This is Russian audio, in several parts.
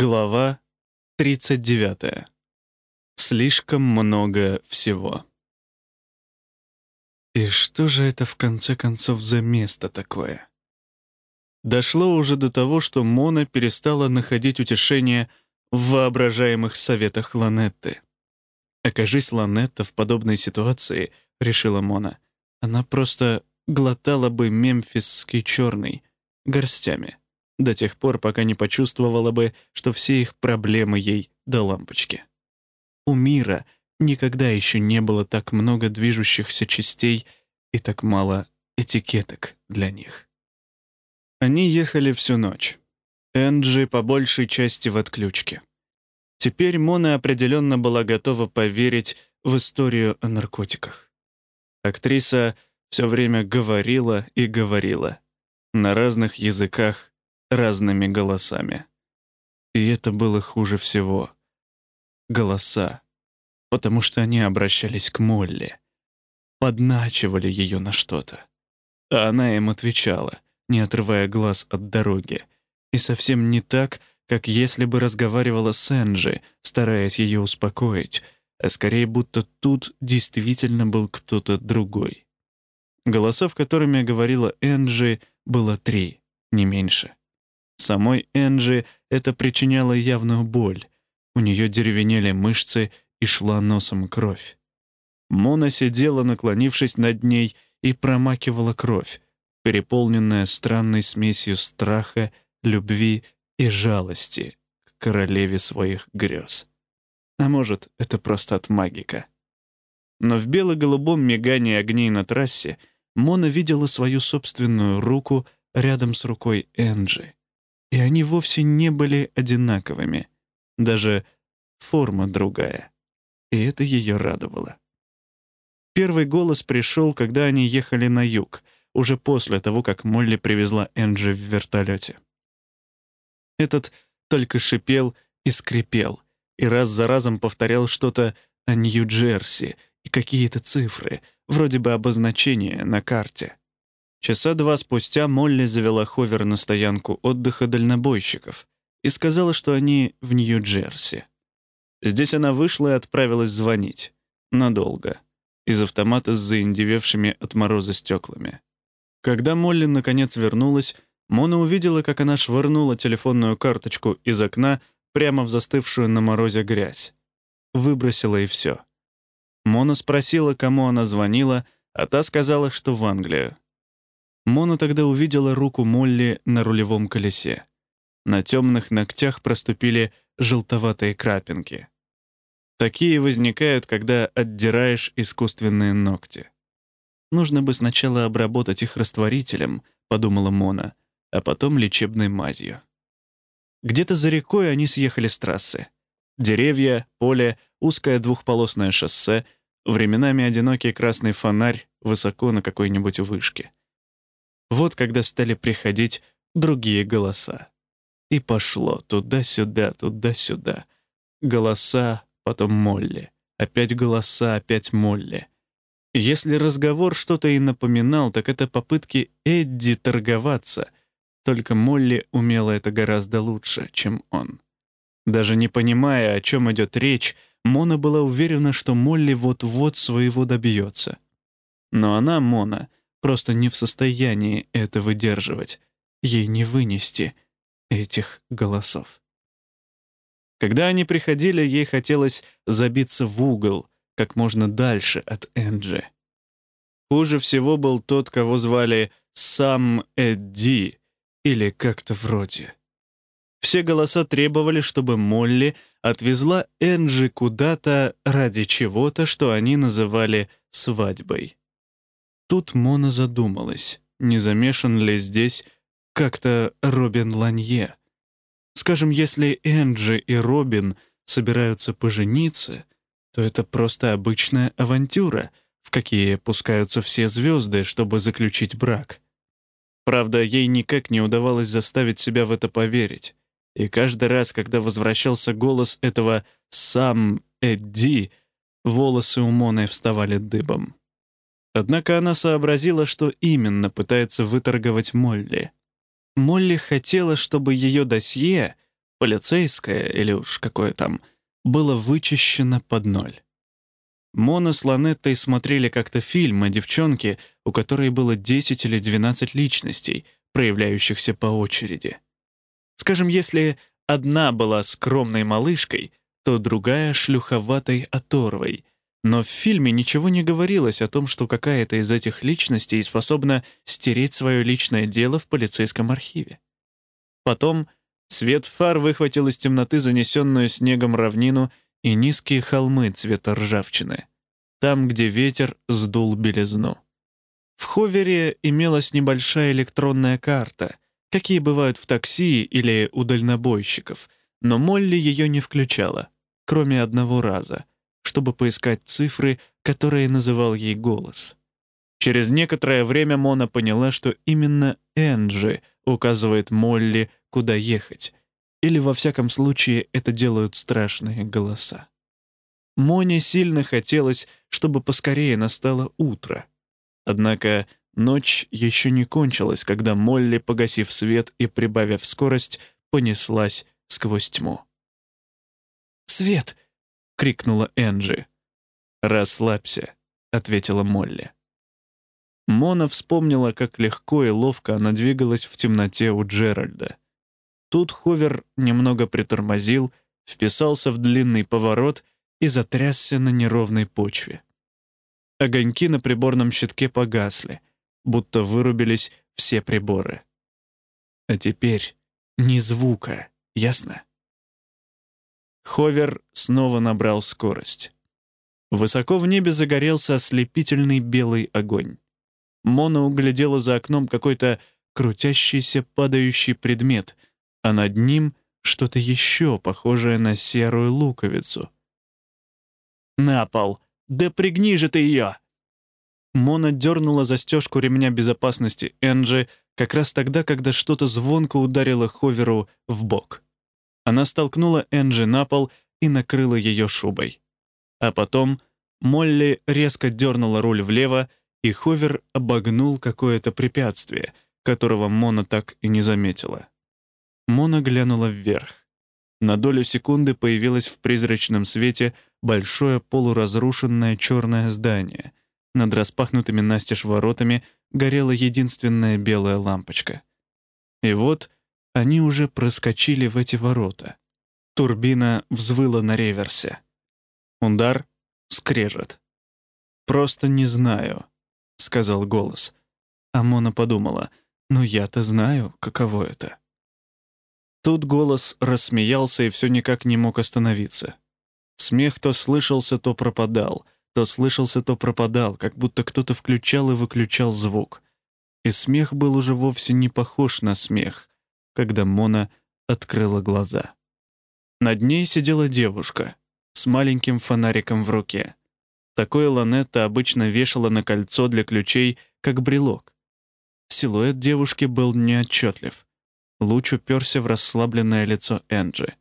Глава 39. Слишком много всего. И что же это в конце концов за место такое? Дошло уже до того, что Мона перестала находить утешение в воображаемых советах Ланетты. Окажись Ланетта в подобной ситуации, решила Мона, она просто глотала бы мемфисский черный горстями до тех пор, пока не почувствовала бы, что все их проблемы ей до лампочки. У мира никогда еще не было так много движущихся частей и так мало этикеток для них. Они ехали всю ночь. Энджи по большей части в отключке. Теперь Мона определенно была готова поверить в историю о наркотиках. Актриса все время говорила и говорила на разных языках разными голосами. И это было хуже всего. Голоса. Потому что они обращались к Молли. Подначивали ее на что-то. А она им отвечала, не отрывая глаз от дороги. И совсем не так, как если бы разговаривала с Энджи, стараясь ее успокоить, а скорее будто тут действительно был кто-то другой. Голосов, которыми говорила Энджи, было три, не меньше. Самой Энджи это причиняло явную боль. У нее деревенели мышцы и шла носом кровь. Мона сидела, наклонившись над ней, и промакивала кровь, переполненная странной смесью страха, любви и жалости к королеве своих грез. А может, это просто от магика. Но в бело-голубом мигании огней на трассе Мона видела свою собственную руку рядом с рукой Энджи. И они вовсе не были одинаковыми. Даже форма другая. И это ее радовало. Первый голос пришел, когда они ехали на юг, уже после того, как Молли привезла Энджи в вертолете. Этот только шипел и скрипел, и раз за разом повторял что-то о Нью-Джерси и какие-то цифры, вроде бы обозначения на карте. Часа два спустя Молли завела Ховер на стоянку отдыха дальнобойщиков и сказала, что они в Нью-Джерси. Здесь она вышла и отправилась звонить. Надолго. Из автомата с заиндевевшими от мороза стеклами. Когда Молли наконец вернулась, Мона увидела, как она швырнула телефонную карточку из окна прямо в застывшую на морозе грязь. Выбросила и все. Мона спросила, кому она звонила, а та сказала, что в Англию. Мона тогда увидела руку Молли на рулевом колесе. На темных ногтях проступили желтоватые крапинки. Такие возникают, когда отдираешь искусственные ногти. «Нужно бы сначала обработать их растворителем», — подумала Мона, а потом лечебной мазью. Где-то за рекой они съехали с трассы. Деревья, поле, узкое двухполосное шоссе, временами одинокий красный фонарь высоко на какой-нибудь вышке. Вот когда стали приходить другие голоса. И пошло туда-сюда, туда-сюда. Голоса, потом Молли. Опять голоса, опять Молли. Если разговор что-то и напоминал, так это попытки Эдди торговаться. Только Молли умела это гораздо лучше, чем он. Даже не понимая, о чем идет речь, Мона была уверена, что Молли вот-вот своего добьется. Но она, Мона, просто не в состоянии это выдерживать. Ей не вынести этих голосов. Когда они приходили, ей хотелось забиться в угол, как можно дальше от Энджи. Хуже всего был тот, кого звали Сам Эдди или как-то вроде. Все голоса требовали, чтобы Молли отвезла Энджи куда-то ради чего-то, что они называли свадьбой. Тут Мона задумалась, не замешан ли здесь как-то Робин Ланье. Скажем, если Энджи и Робин собираются пожениться, то это просто обычная авантюра, в какие пускаются все звезды, чтобы заключить брак. Правда, ей никак не удавалось заставить себя в это поверить. И каждый раз, когда возвращался голос этого «сам Эдди», волосы у Моны вставали дыбом. Однако она сообразила, что именно пытается выторговать Молли. Молли хотела, чтобы ее досье, полицейское или уж какое там, было вычищено под ноль. Мона с Ланеттой смотрели как-то фильм о девчонке, у которой было 10 или 12 личностей, проявляющихся по очереди. Скажем, если одна была скромной малышкой, то другая — шлюховатой оторвой. Но в фильме ничего не говорилось о том, что какая-то из этих личностей способна стереть свое личное дело в полицейском архиве. Потом свет фар выхватил из темноты занесенную снегом равнину и низкие холмы цвета ржавчины, там, где ветер сдул белизну. В ховере имелась небольшая электронная карта, какие бывают в такси или у дальнобойщиков, но Молли ее не включала, кроме одного раза, чтобы поискать цифры, которые называл ей голос. Через некоторое время Мона поняла, что именно Энджи указывает Молли, куда ехать, или во всяком случае это делают страшные голоса. Моне сильно хотелось, чтобы поскорее настало утро. Однако ночь еще не кончилась, когда Молли, погасив свет и прибавив скорость, понеслась сквозь тьму. «Свет!» — крикнула Энджи. «Расслабься», — ответила Молли. Мона вспомнила, как легко и ловко она двигалась в темноте у Джеральда — Тут ховер немного притормозил, вписался в длинный поворот и затрясся на неровной почве. Огоньки на приборном щитке погасли, будто вырубились все приборы. А теперь ни звука, ясно? Ховер снова набрал скорость. Высоко в небе загорелся ослепительный белый огонь. Мона углядела за окном какой-то крутящийся падающий предмет — а над ним что-то еще похожее на серую луковицу. «На пол! Да пригни же ты ее!» Мона дернула застежку ремня безопасности Энджи как раз тогда, когда что-то звонко ударило Ховеру в бок. Она столкнула Энджи на пол и накрыла ее шубой. А потом Молли резко дернула руль влево, и Ховер обогнул какое-то препятствие, которого Мона так и не заметила. Мона глянула вверх. На долю секунды появилось в призрачном свете большое полуразрушенное черное здание. Над распахнутыми настежь воротами горела единственная белая лампочка. И вот они уже проскочили в эти ворота. Турбина взвыла на реверсе. Удар, скрежет. «Просто не знаю», — сказал голос. А Мона подумала, «но я-то знаю, каково это». Тут голос рассмеялся и все никак не мог остановиться. Смех то слышался, то пропадал, то слышался, то пропадал, как будто кто-то включал и выключал звук. И смех был уже вовсе не похож на смех, когда Мона открыла глаза. Над ней сидела девушка с маленьким фонариком в руке. Такое Ланетта обычно вешала на кольцо для ключей, как брелок. Силуэт девушки был неотчетлив. Луч уперся в расслабленное лицо Энджи.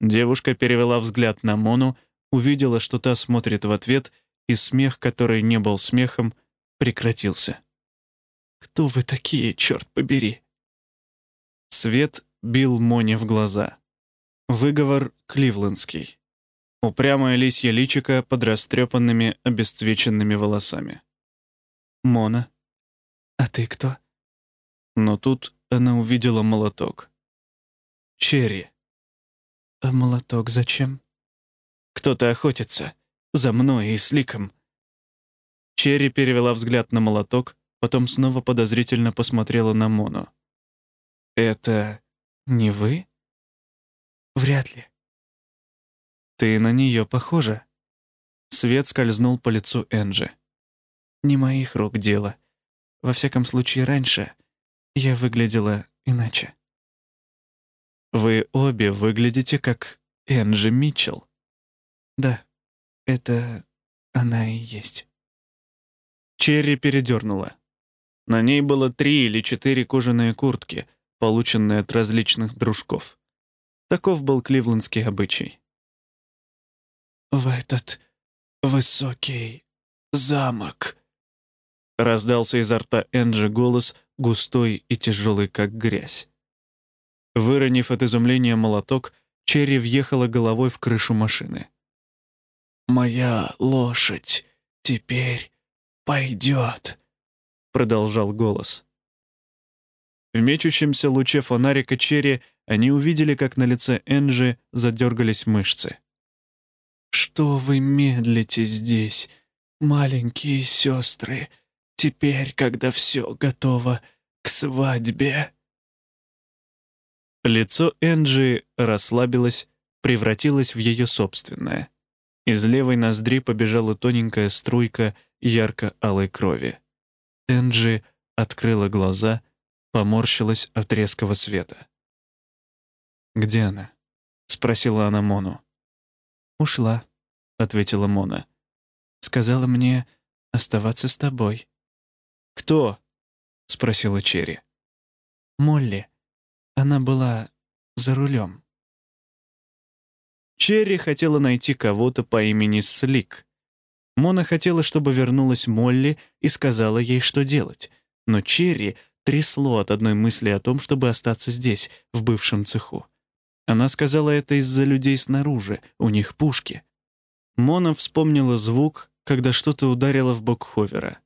Девушка перевела взгляд на Мону, увидела, что та смотрит в ответ, и смех, который не был смехом, прекратился. «Кто вы такие, черт побери?» Свет бил Моне в глаза. Выговор кливлендский. Упрямое лисье личико под растрепанными, обесцвеченными волосами. «Мона, а ты кто?» Но тут она увидела молоток. Черри. А молоток зачем? Кто-то охотится. За мной и с Ликом. Черри перевела взгляд на молоток, потом снова подозрительно посмотрела на Мону. «Это не вы?» «Вряд ли». «Ты на нее похожа». Свет скользнул по лицу Энджи. «Не моих рук дело. Во всяком случае, раньше я выглядела иначе. Вы обе выглядите как Энджи Митчелл. Да, это она и есть. Черри передернула. На ней было три или четыре кожаные куртки, полученные от различных дружков. Таков был кливлендский обычай. «В этот высокий замок», — раздался изо рта Энджи голос, густой и тяжелый, как грязь. Выронив от изумления молоток, Черри въехала головой в крышу машины. «Моя лошадь теперь пойдет», — продолжал голос. В мечущемся луче фонарика Черри они увидели, как на лице Энджи задергались мышцы. «Что вы медлите здесь, маленькие сестры, теперь, когда все готово к свадьбе?» Лицо Энджи расслабилось, превратилось в ее собственное. Из левой ноздри побежала тоненькая струйка ярко-алой крови. Энджи открыла глаза, поморщилась от резкого света. «Где она?» — спросила она Мону. «Ушла», — ответила Мона. «Сказала мне оставаться с тобой». «Кто?» — спросила Черри. «Молли. Она была за рулем». Черри хотела найти кого-то по имени Слик. Мона хотела, чтобы вернулась Молли и сказала ей, что делать. Но Черри трясло от одной мысли о том, чтобы остаться здесь, в бывшем цеху. Она сказала это из-за людей снаружи, у них пушки. Мона вспомнила звук, когда что-то ударило в бок Ховера.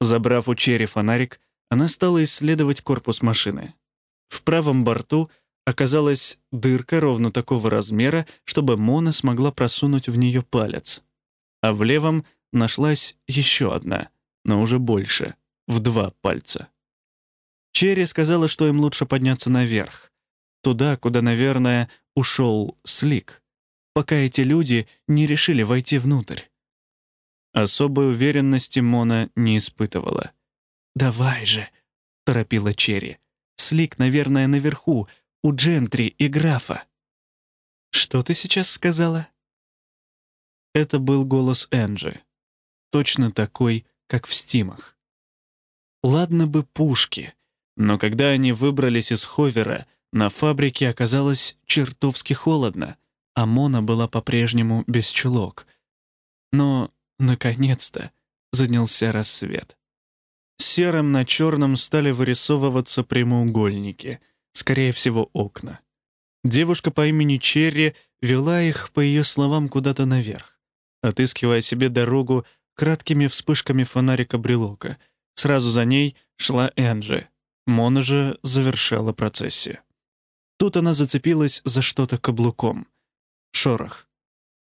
Забрав у Черри фонарик, она стала исследовать корпус машины. В правом борту оказалась дырка ровно такого размера, чтобы Мона смогла просунуть в нее палец. А в левом нашлась еще одна, но уже больше, в два пальца. Черри сказала, что им лучше подняться наверх, туда, куда, наверное, ушел Слик, пока эти люди не решили войти внутрь. Особой уверенности Мона не испытывала. «Давай же!» — торопила Черри. «Слик, наверное, наверху, у Джентри и графа». «Что ты сейчас сказала?» Это был голос Энджи. Точно такой, как в стимах. Ладно бы пушки, но когда они выбрались из ховера, на фабрике оказалось чертовски холодно, а Мона была по-прежнему без чулок. Но, наконец-то, занялся рассвет. Серым на черном стали вырисовываться прямоугольники, скорее всего, окна. Девушка по имени Черри вела их, по ее словам, куда-то наверх, отыскивая себе дорогу краткими вспышками фонарика брелока. Сразу за ней шла Энджи, Мона же завершала процессию. Тут она зацепилась за что-то каблуком. Шорох.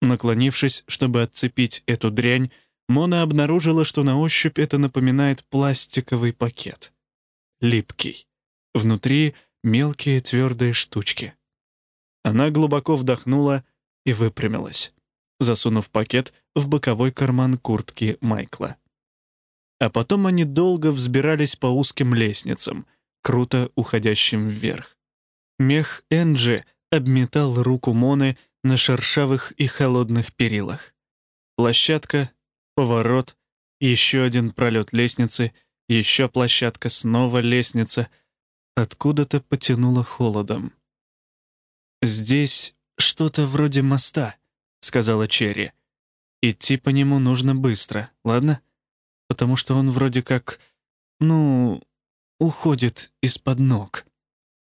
Наклонившись, чтобы отцепить эту дрянь, Мона обнаружила, что на ощупь это напоминает пластиковый пакет. Липкий. Внутри мелкие твердые штучки. Она глубоко вдохнула и выпрямилась, засунув пакет в боковой карман куртки Майкла. А потом они долго взбирались по узким лестницам, круто уходящим вверх. Мех Энджи обметал руку Моны на шершавых и холодных перилах. Площадка, поворот, еще один пролет лестницы, еще площадка, снова лестница. Откуда-то потянуло холодом. «Здесь что-то вроде моста», — сказала Черри. «Идти по нему нужно быстро, ладно?» Потому что он вроде как, ну, уходит из-под ног.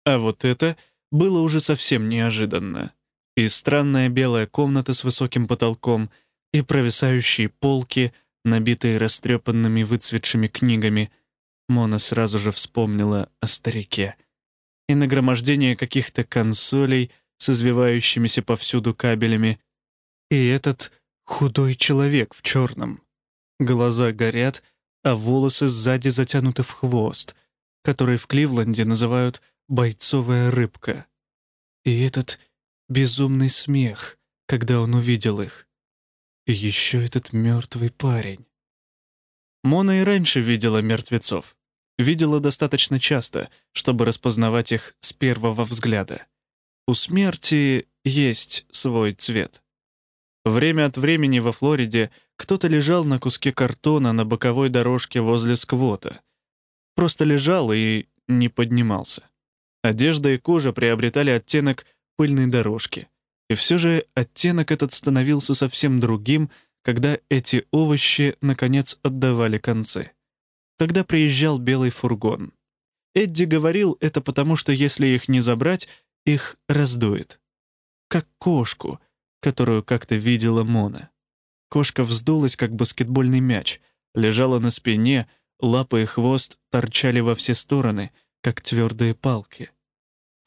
А вот это было уже совсем неожиданно. И странная белая комната с высоким потолком, и провисающие полки, набитые растрепанными выцветшими книгами. Мона сразу же вспомнила о старике. И нагромождение каких-то консолей с извивающимися повсюду кабелями. И этот худой человек в черном. Глаза горят, а волосы сзади затянуты в хвост, который в Кливленде называют «бойцовая рыбка». И этот безумный смех, когда он увидел их. И еще этот мертвый парень. Мона и раньше видела мертвецов. Видела достаточно часто, чтобы распознавать их с первого взгляда. У смерти есть свой цвет. Время от времени во Флориде кто-то лежал на куске картона на боковой дорожке возле сквота. Просто лежал и не поднимался. Одежда и кожа приобретали оттенок пыльной дорожки. И все же оттенок этот становился совсем другим, когда эти овощи, наконец, отдавали концы. Тогда приезжал белый фургон. Эдди говорил это потому, что если их не забрать, их раздует. Как кошку, которую как-то видела Мона. Кошка вздулась, как баскетбольный мяч, лежала на спине, лапы и хвост торчали во все стороны, как твердые палки.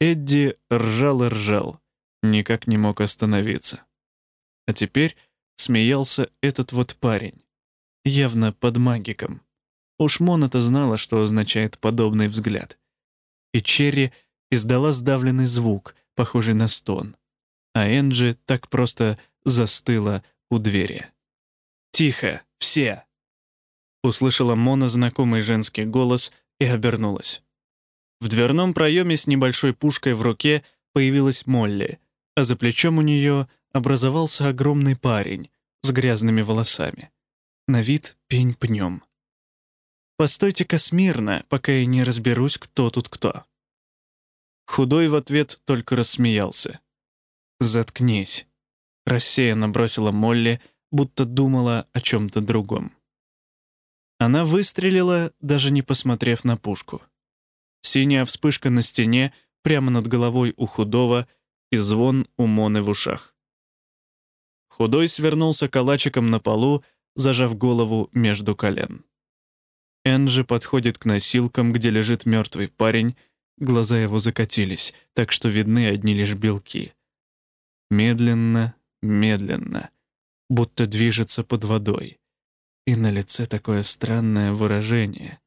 Эдди ржал и ржал, никак не мог остановиться. А теперь смеялся этот вот парень, явно под магиком. Уж Мона-то знала, что означает подобный взгляд. И Черри издала сдавленный звук, похожий на стон. А Энджи так просто застыла у двери. «Тихо, все!» Услышала Мона знакомый женский голос и обернулась. В дверном проеме с небольшой пушкой в руке появилась Молли, а за плечом у нее образовался огромный парень с грязными волосами. На вид пень пнем. «Постойте-ка смирно, пока я не разберусь, кто тут кто». Худой в ответ только рассмеялся. «Заткнись», — рассеянно бросила Молли, — будто думала о чем-то другом. Она выстрелила, даже не посмотрев на пушку. Синяя вспышка на стене, прямо над головой у худого, и звон у Моны в ушах. Худой свернулся калачиком на полу, зажав голову между колен. Энджи подходит к носилкам, где лежит мертвый парень, глаза его закатились, так что видны одни лишь белки. Медленно, медленно будто движется под водой. И на лице такое странное выражение.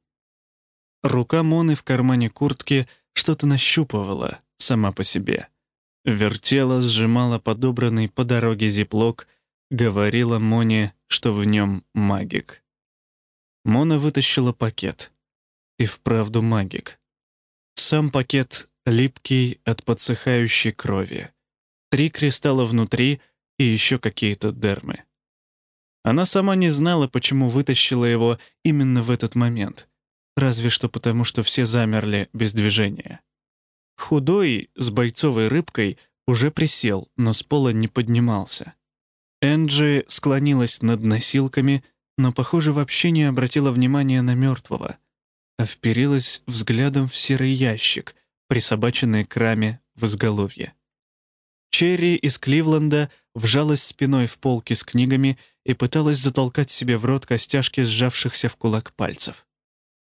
Рука Моны в кармане куртки что-то нащупывала сама по себе. Вертела, сжимала подобранный по дороге зиплок, говорила Моне, что в нем магик. Мона вытащила пакет. И вправду магик. Сам пакет липкий от подсыхающей крови. Три кристалла внутри, и еще какие-то дермы. Она сама не знала, почему вытащила его именно в этот момент. Разве что потому, что все замерли без движения. Худой, с бойцовой рыбкой, уже присел, но с пола не поднимался. Энджи склонилась над носилками, но, похоже, вообще не обратила внимания на мертвого, а вперилась взглядом в серый ящик, присобаченный к раме в изголовье. Черри из Кливленда вжалась спиной в полки с книгами и пыталась затолкать себе в рот костяшки сжавшихся в кулак пальцев.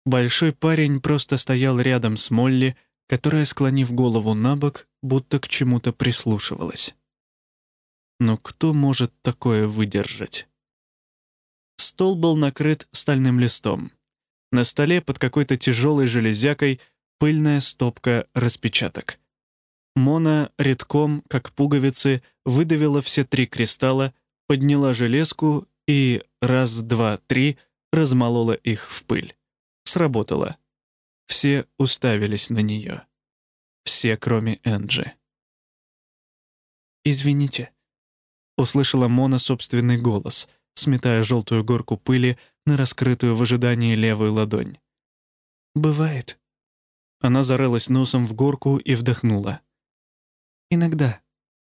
Большой парень просто стоял рядом с Молли, которая, склонив голову на бок, будто к чему-то прислушивалась. Но кто может такое выдержать? Стол был накрыт стальным листом. На столе под какой-то тяжелой железякой пыльная стопка распечаток. Мона редком, как пуговицы, выдавила все три кристалла, подняла железку и раз, два, три размолола их в пыль. Сработало. Все уставились на нее. Все, кроме Энджи. «Извините», — услышала Мона собственный голос, сметая желтую горку пыли на раскрытую в ожидании левую ладонь. «Бывает». Она зарылась носом в горку и вдохнула. Иногда»,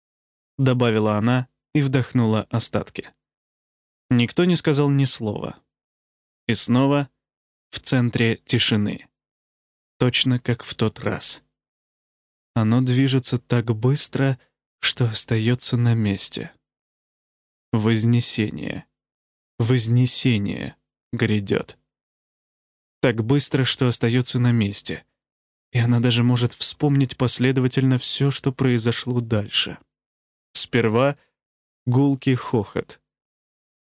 — добавила она и вдохнула остатки. Никто не сказал ни слова. И снова в центре тишины. Точно как в тот раз. Оно движется так быстро, что остается на месте. Вознесение. Вознесение грядет. Так быстро, что остается на месте — и она даже может вспомнить последовательно все, что произошло дальше. Сперва гулкий хохот.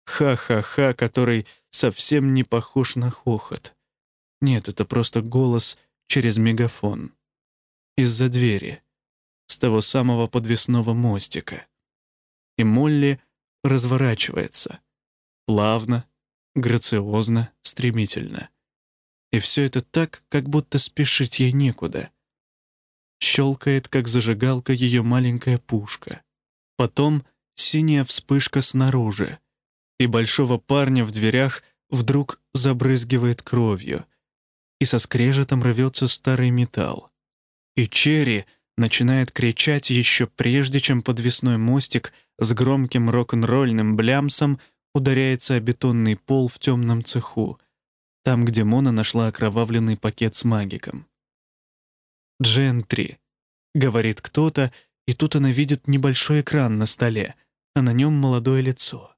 Ха-ха-ха, который совсем не похож на хохот. Нет, это просто голос через мегафон. Из-за двери. С того самого подвесного мостика. И Молли разворачивается. Плавно, грациозно, стремительно. И все это так, как будто спешить ей некуда. Щелкает, как зажигалка, ее маленькая пушка. Потом синяя вспышка снаружи, и большого парня в дверях вдруг забрызгивает кровью, и со скрежетом рвется старый металл. И Черри начинает кричать еще прежде, чем подвесной мостик с громким рок-н-ролльным блямсом ударяется о бетонный пол в темном цеху, там, где Мона нашла окровавленный пакет с магиком. «Джентри», — говорит кто-то, и тут она видит небольшой экран на столе, а на нем молодое лицо.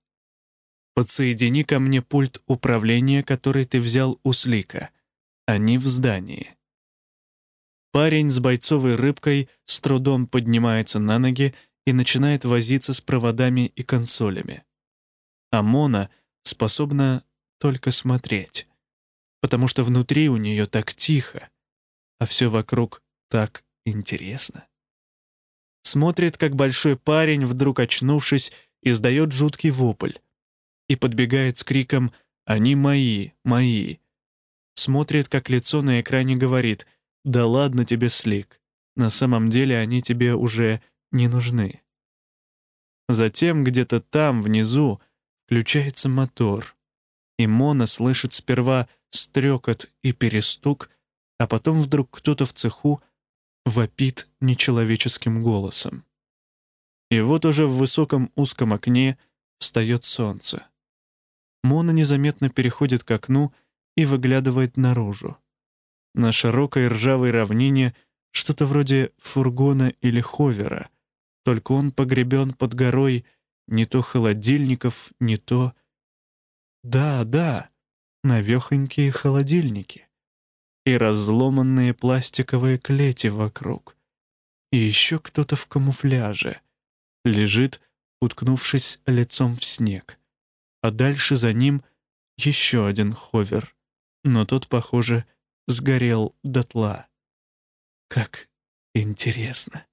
«Подсоедини ко мне пульт управления, который ты взял у Слика. Они в здании». Парень с бойцовой рыбкой с трудом поднимается на ноги и начинает возиться с проводами и консолями. А Мона способна только смотреть, потому что внутри у нее так тихо, а все вокруг так интересно. Смотрит, как большой парень, вдруг очнувшись, издает жуткий вопль и подбегает с криком «Они мои, мои!». Смотрит, как лицо на экране говорит «Да ладно тебе, Слик, на самом деле они тебе уже не нужны». Затем где-то там, внизу, включается мотор, и Мона слышит сперва стрекот и перестук, а потом вдруг кто-то в цеху вопит нечеловеческим голосом. И вот уже в высоком узком окне встает солнце. Мона незаметно переходит к окну и выглядывает наружу. На широкой ржавой равнине что-то вроде фургона или ховера, только он погребен под горой не то холодильников, не то... Да, да, навехонькие холодильники и разломанные пластиковые клети вокруг. И еще кто-то в камуфляже лежит, уткнувшись лицом в снег. А дальше за ним еще один ховер, но тот, похоже, сгорел дотла. Как интересно.